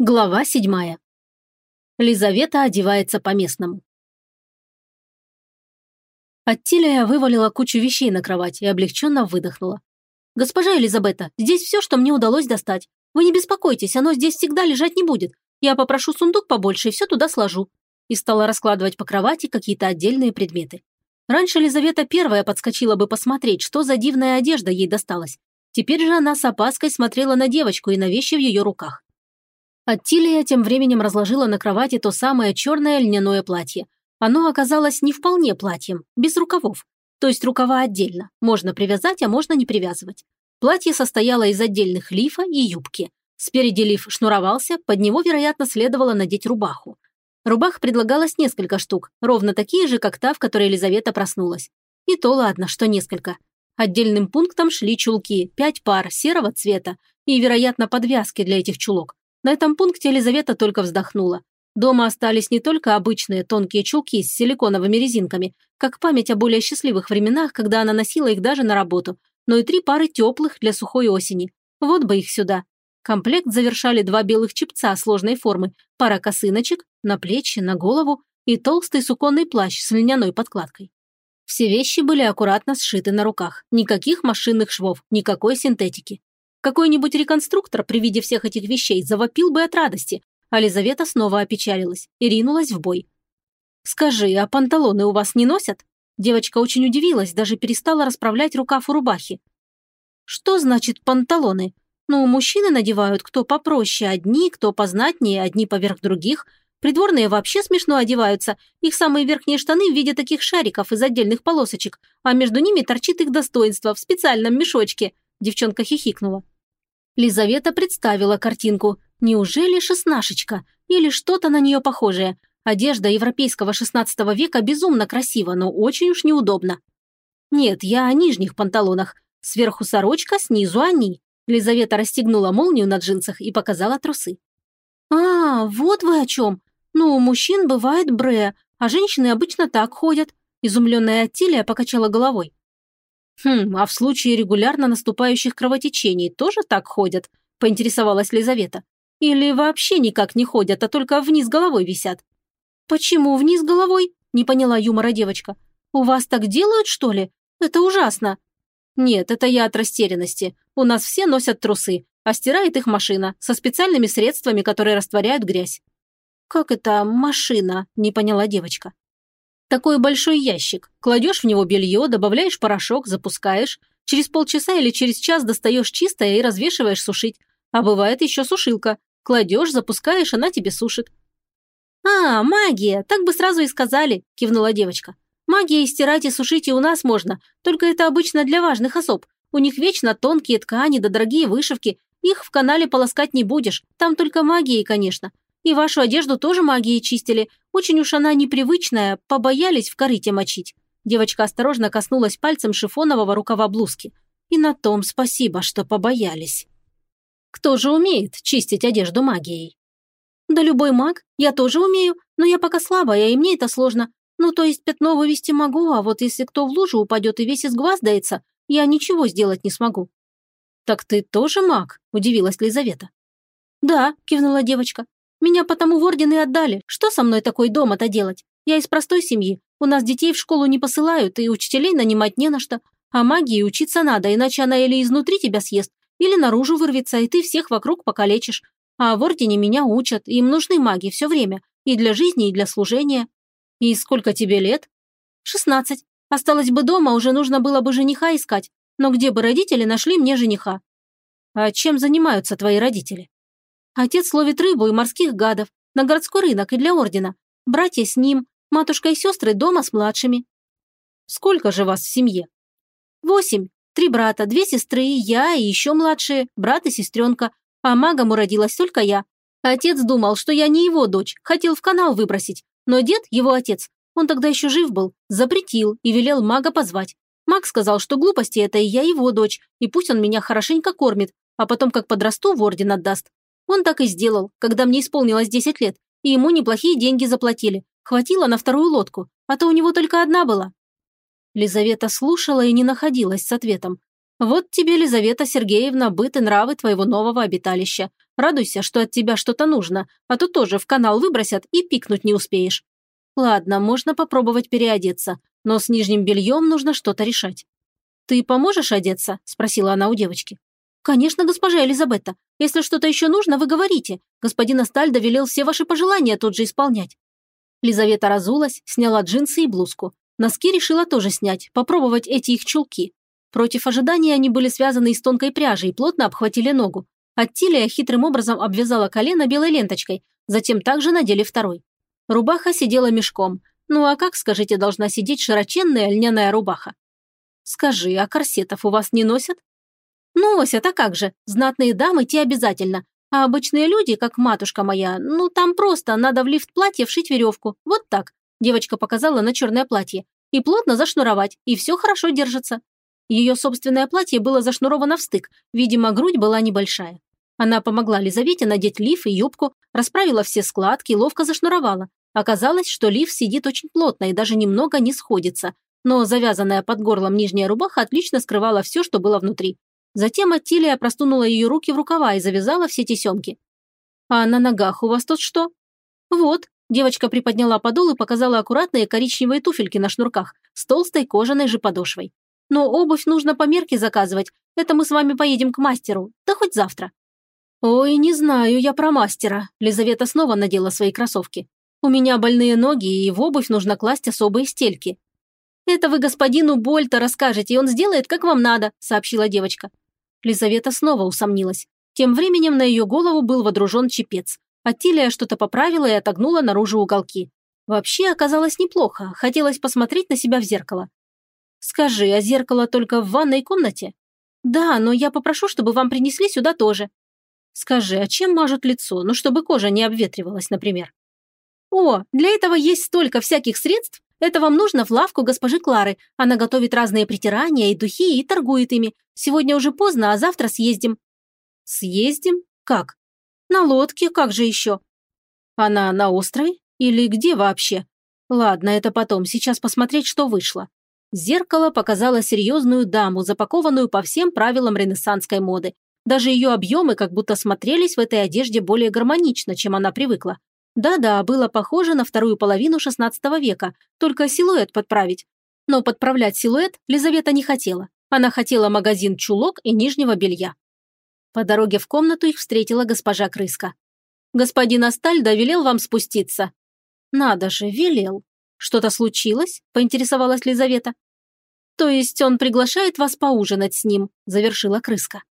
Глава седьмая. Лизавета одевается по-местному. Аттилия вывалила кучу вещей на кровать и облегченно выдохнула. «Госпожа Элизабета, здесь все, что мне удалось достать. Вы не беспокойтесь, оно здесь всегда лежать не будет. Я попрошу сундук побольше и все туда сложу». И стала раскладывать по кровати какие-то отдельные предметы. Раньше Лизавета первая подскочила бы посмотреть, что за дивная одежда ей досталась. Теперь же она с опаской смотрела на девочку и на вещи в ее руках. Аттилия тем временем разложила на кровати то самое черное льняное платье. Оно оказалось не вполне платьем, без рукавов. То есть рукава отдельно, можно привязать, а можно не привязывать. Платье состояло из отдельных лифа и юбки. Спереди лиф шнуровался, под него, вероятно, следовало надеть рубаху. Рубах предлагалось несколько штук, ровно такие же, как та, в которой Елизавета проснулась. И то ладно, что несколько. Отдельным пунктом шли чулки, пять пар серого цвета и, вероятно, подвязки для этих чулок. На этом пункте Елизавета только вздохнула. Дома остались не только обычные тонкие чулки с силиконовыми резинками, как память о более счастливых временах, когда она носила их даже на работу, но и три пары теплых для сухой осени. Вот бы их сюда. Комплект завершали два белых чепца сложной формы, пара косыночек на плечи, на голову и толстый суконный плащ с льняной подкладкой. Все вещи были аккуратно сшиты на руках. Никаких машинных швов, никакой синтетики. Какой-нибудь реконструктор при виде всех этих вещей завопил бы от радости, а Лизавета снова опечалилась и ринулась в бой. «Скажи, а панталоны у вас не носят?» Девочка очень удивилась, даже перестала расправлять рукав у рубахи. «Что значит панталоны? Ну, мужчины надевают кто попроще одни, кто познатнее, одни поверх других. Придворные вообще смешно одеваются. Их самые верхние штаны в виде таких шариков из отдельных полосочек, а между ними торчит их достоинство в специальном мешочке». Девчонка хихикнула. Лизавета представила картинку. Неужели шестнашечка? Или что-то на нее похожее? Одежда европейского шестнадцатого века безумно красива, но очень уж неудобно. Нет, я о нижних панталонах. Сверху сорочка, снизу они. Лизавета расстегнула молнию на джинсах и показала трусы. «А, вот вы о чем. Ну, у мужчин бывает бре, а женщины обычно так ходят». Изумленная Аттилия покачала головой. «Хм, а в случае регулярно наступающих кровотечений тоже так ходят?» – поинтересовалась Лизавета. «Или вообще никак не ходят, а только вниз головой висят?» «Почему вниз головой?» – не поняла юмора девочка. «У вас так делают, что ли? Это ужасно!» «Нет, это я от растерянности. У нас все носят трусы, а стирает их машина со специальными средствами, которые растворяют грязь». «Как это машина?» – не поняла девочка. Такой большой ящик. Кладешь в него белье, добавляешь порошок, запускаешь. Через полчаса или через час достаешь чистое и развешиваешь сушить. А бывает еще сушилка. Кладешь, запускаешь, она тебе сушит. «А, магия! Так бы сразу и сказали», – кивнула девочка. «Магией стирать и сушить и у нас можно, только это обычно для важных особ. У них вечно тонкие ткани да дорогие вышивки. Их в канале полоскать не будешь, там только магией, конечно. И вашу одежду тоже магией чистили. Очень уж она непривычная, побоялись в корыте мочить». Девочка осторожно коснулась пальцем шифонового рукава блузки. «И на том спасибо, что побоялись». «Кто же умеет чистить одежду магией?» «Да любой маг. Я тоже умею, но я пока слабая, и мне это сложно. Ну, то есть пятно вывести могу, а вот если кто в лужу упадет и весь изгваздается, я ничего сделать не смогу». «Так ты тоже маг?» – удивилась Лизавета. «Да», – кивнула девочка. Меня потому в орден и отдали. Что со мной такой дома-то делать? Я из простой семьи. У нас детей в школу не посылают, и учителей нанимать не на что. А магии учиться надо, иначе она или изнутри тебя съест, или наружу вырвется, и ты всех вокруг покалечишь. А в ордене меня учат, им нужны маги все время. И для жизни, и для служения. И сколько тебе лет? Шестнадцать. Осталось бы дома, уже нужно было бы жениха искать. Но где бы родители нашли мне жениха? А чем занимаются твои родители? Отец ловит рыбу и морских гадов на городской рынок и для ордена. Братья с ним, матушка и сестры дома с младшими. Сколько же вас в семье? Восемь. Три брата, две сестры, я и еще младшие, брат и сестренка. А магом уродилась только я. Отец думал, что я не его дочь, хотел в канал выбросить. Но дед, его отец, он тогда еще жив был, запретил и велел мага позвать. Маг сказал, что глупости это и я его дочь, и пусть он меня хорошенько кормит, а потом как подрасту в орден отдаст. Он так и сделал, когда мне исполнилось 10 лет, и ему неплохие деньги заплатили. Хватило на вторую лодку, а то у него только одна была. Лизавета слушала и не находилась с ответом. Вот тебе, Лизавета Сергеевна, быт и нравы твоего нового обиталища. Радуйся, что от тебя что-то нужно, а то тоже в канал выбросят и пикнуть не успеешь. Ладно, можно попробовать переодеться, но с нижним бельем нужно что-то решать. «Ты поможешь одеться?» – спросила она у девочки. «Конечно, госпожа Элизабетта. Если что-то еще нужно, вы говорите. Господин Астальдо велел все ваши пожелания тут же исполнять». Лизавета разулась, сняла джинсы и блузку. Носки решила тоже снять, попробовать эти их чулки. Против ожидания они были связаны из тонкой пряжи и плотно обхватили ногу. Аттилия хитрым образом обвязала колено белой ленточкой, затем также надели второй. Рубаха сидела мешком. Ну а как, скажите, должна сидеть широченная льняная рубаха? Скажи, а корсетов у вас не носят? Носят, а как же? Знатные дамы те обязательно. А обычные люди, как матушка моя, ну там просто надо в лифт платье вшить веревку. Вот так. Девочка показала на черное платье. И плотно зашнуровать, и все хорошо держится. Ее собственное платье было зашнуровано в стык, видимо, грудь была небольшая. Она помогла Лизавете надеть лиф и юбку, расправила все складки, ловко зашнуровала. Оказалось, что лиф сидит очень плотно и даже немного не сходится, но завязанная под горлом нижняя рубаха отлично скрывала все, что было внутри. Затем Аттилия простунула ее руки в рукава и завязала все тесемки. «А на ногах у вас тут что?» «Вот», девочка приподняла подол и показала аккуратные коричневые туфельки на шнурках с толстой кожаной же подошвой. Но обувь нужно по мерке заказывать. Это мы с вами поедем к мастеру. Да хоть завтра». «Ой, не знаю я про мастера». Лизавета снова надела свои кроссовки. «У меня больные ноги, и в обувь нужно класть особые стельки». «Это вы господину Больта расскажете, и он сделает, как вам надо», – сообщила девочка. Лизавета снова усомнилась. Тем временем на ее голову был водружен чепец. Атилия что-то поправила и отогнула наружу уголки. Вообще оказалось неплохо, хотелось посмотреть на себя в зеркало. «Скажи, а зеркало только в ванной комнате?» «Да, но я попрошу, чтобы вам принесли сюда тоже». «Скажи, а чем мажут лицо? Ну, чтобы кожа не обветривалась, например». «О, для этого есть столько всяких средств. Это вам нужно в лавку госпожи Клары. Она готовит разные притирания и духи и торгует ими. Сегодня уже поздно, а завтра съездим». «Съездим? Как?» «На лодке, как же еще?» «Она на острове? Или где вообще?» «Ладно, это потом, сейчас посмотреть, что вышло». Зеркало показало серьезную даму, запакованную по всем правилам ренессанской моды. Даже ее объемы как будто смотрелись в этой одежде более гармонично, чем она привыкла. Да-да, было похоже на вторую половину XVI века, только силуэт подправить. Но подправлять силуэт Лизавета не хотела. Она хотела магазин чулок и нижнего белья. По дороге в комнату их встретила госпожа Крыска. «Господин Астальдо велел вам спуститься». «Надо же, велел. Что-то случилось?» – поинтересовалась Лизавета. «То есть он приглашает вас поужинать с ним», – завершила крыска.